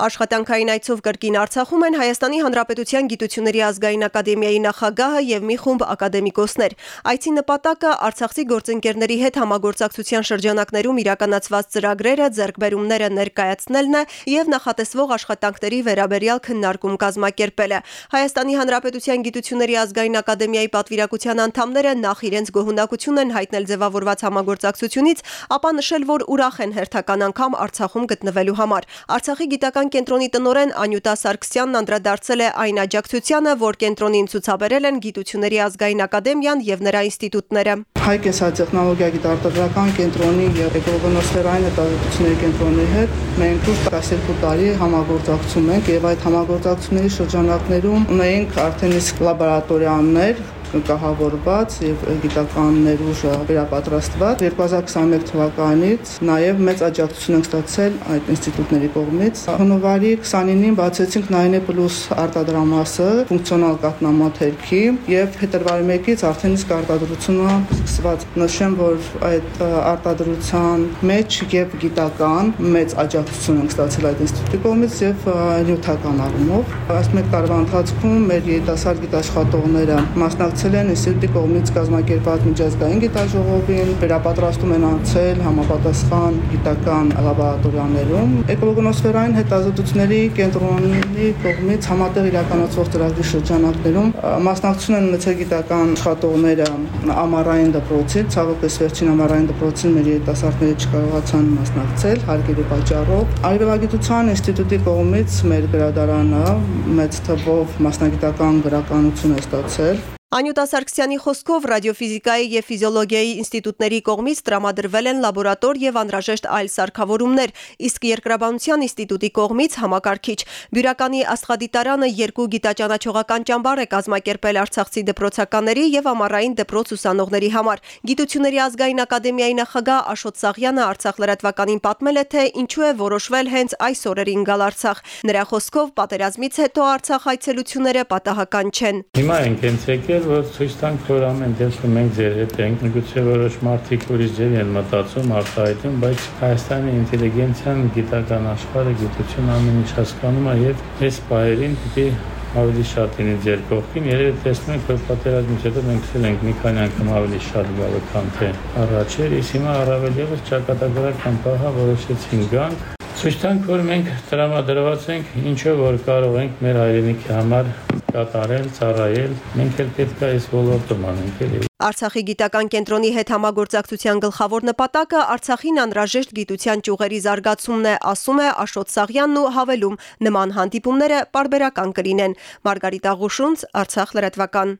Աշխատանքային այցով կրկին Արցախում են Հայաստանի Հանրապետության Գիտությունների ազգային ակադեմիայի նախագահը եւ մի խումբ ակադեմիկոսներ։ Այցի նպատակը Արցախցի գործընկերների հետ համագործակցության շրջանակներում իրականացված ծրագրերը, ձեռքբերումները ներկայացնելն է եւ նախատեսվող աշխատանքների վերաբերյալ քննարկում կազմակերպելը։ Հայաստանի Հանրապետության Գիտությունների ազգային ակադեմիայի պատվիրակության անդամները նախ իրենց գոհունակություն են հայտնել ձևավորված համագործակցությունից, ապա նշել, որ ուրախ են հերթական անգամ Արցախում գտնվելու համար։ Արցախի գիտական կենտրոնի տնորեն Անյուտա Սարգսյանն անդրադարձել է այն աջակցությանը, որ կենտրոնին ցուցաբերել են Գիտությունների ազգային ակադեմիան եւ նրա ինստիտուտները։ Հայ կենսատեխնոլոգիա գիտարտադրական կենտրոնի եւ էկոլոգոնոսֆերային հետազոտությունների կենտրոնի հետ մենք 12 տարի համագործակցում ենք եւ այդ համագործակցությունների շրջանակներում ունենք արդեն իսկ լաբորատորիաներ կահավորված եւ գիտական ներուժը վերապատրաստված 2021 թվականից նաեւ մեծ աջակցություն ենք ստացել այդ ինստիտուտների կողմից հունվարի 29-ին բացեցինք 9+ արտադրամասը ֆունկցիոնալ կատնամաթերքի եւ փետրվարի 1-ից արդեն իսկ արտադրությունը սկսված նշեմ որ այդ արտադրության մեջ եւ գիտական մեծ աջակցություն ենք ստացել այդ ինստիտուտի կողմից եւ նյութական առումով այս մեկ տարվա ընթացքում մեր երիտասարդ գիտաշխատողները մասնակցել մասնակցել են ինստիտուտի կողմից կազմակերպված միջազգային գիտաժողովին, վերապատրաստում են անցել համապատասխան գիտական լաբորատորիաներում։ Էկոլոգոնոսֆերային հետազոտությունների կենտրոնի կողմից համատեղ իրականացվող ծրագրի շրջանակներում մասնակցություն են ունեցել գիտական աշխատողները ամառային դպրոցից, ցավոք այս վերջին ամառային դպրոցին մեր երիտասարդները չկարողացան մասնակցել հարգելի պատճառով։ Արևելագիտության ինստիտուտի կողմից մեր գրադարանը մեծ թվով մասնագիտական գրականություն է ստացել Անյուտա Սարգսյանի խոսքով ռադիոֆիզիկայի եւ ֆիզիոլոգիայի ինստիտուտների կողմից տրամադրվել են լաբորատոր եւ անհրաժեշտ այլ սարքավորումներ, իսկ Երկրաբանության ինստիտուտի կողմից համակարգիչ։ Բյուրականի աստղադիտարանը երկու գիտաճանաչողական ճամբար է կազմակերպել Արցախցի դպրոցականների եւ ամառային դպրոց ուսանողների համար։ Գիտությունների ազգային ակադեմիայի նախագահ Աշոտ Սաղյանը Արցախ լրատվականին պատմել է, թե ինչու է որոշվել հենց այս օրերին գալ Արցախ։ Նրա խոսքով պատերազմից հետո Արցախ այցելությունները պատահական չեն։ Հիմա ենք հենց եկել էր, որ ցույց տանք, որ ամեն դեպքում մենք ձեր հետ ենք։ Միգուցե որոշ մարդիկ ուրիշ ձև են մտածում, արտահայտում, բայց Հայաստանի ինտելիգենցիան, գիտական աշխարհը, գիտություն ամեն ինչ հասկանում է եւ այս բայերին պիտի ավելի շատ լինի ձեր կողքին։ Երևի տեսնում եք, որ պատերազմից հետո մենք ցել ենք մի քանի անգամ ավելի շատ գալը, քան թե առաջ էր, իսկ հիմա առավել եւս ճակատագրական պահա որոշեցին գանք Ցույց տանք, որ մենք տրամադրված ենք ինչով որ կարող ենք մեր հայրենիքի համար կատարել, ծառայել, մենք էլ պետք է այս ոլորտում անենք էլի։ Արցախի գիտական կենտրոնի հետ համագործակցության գլխավոր նպատակը Արցախին անհրաժեշտ գիտության ճյուղերի զարգացումն է, ասում է Աշոտ Սաղյանն ու հավելում. նման հանդիպումները պարբերական կլինեն։ Մարգարիտ Աղուշունց, Արցախ լրատվական։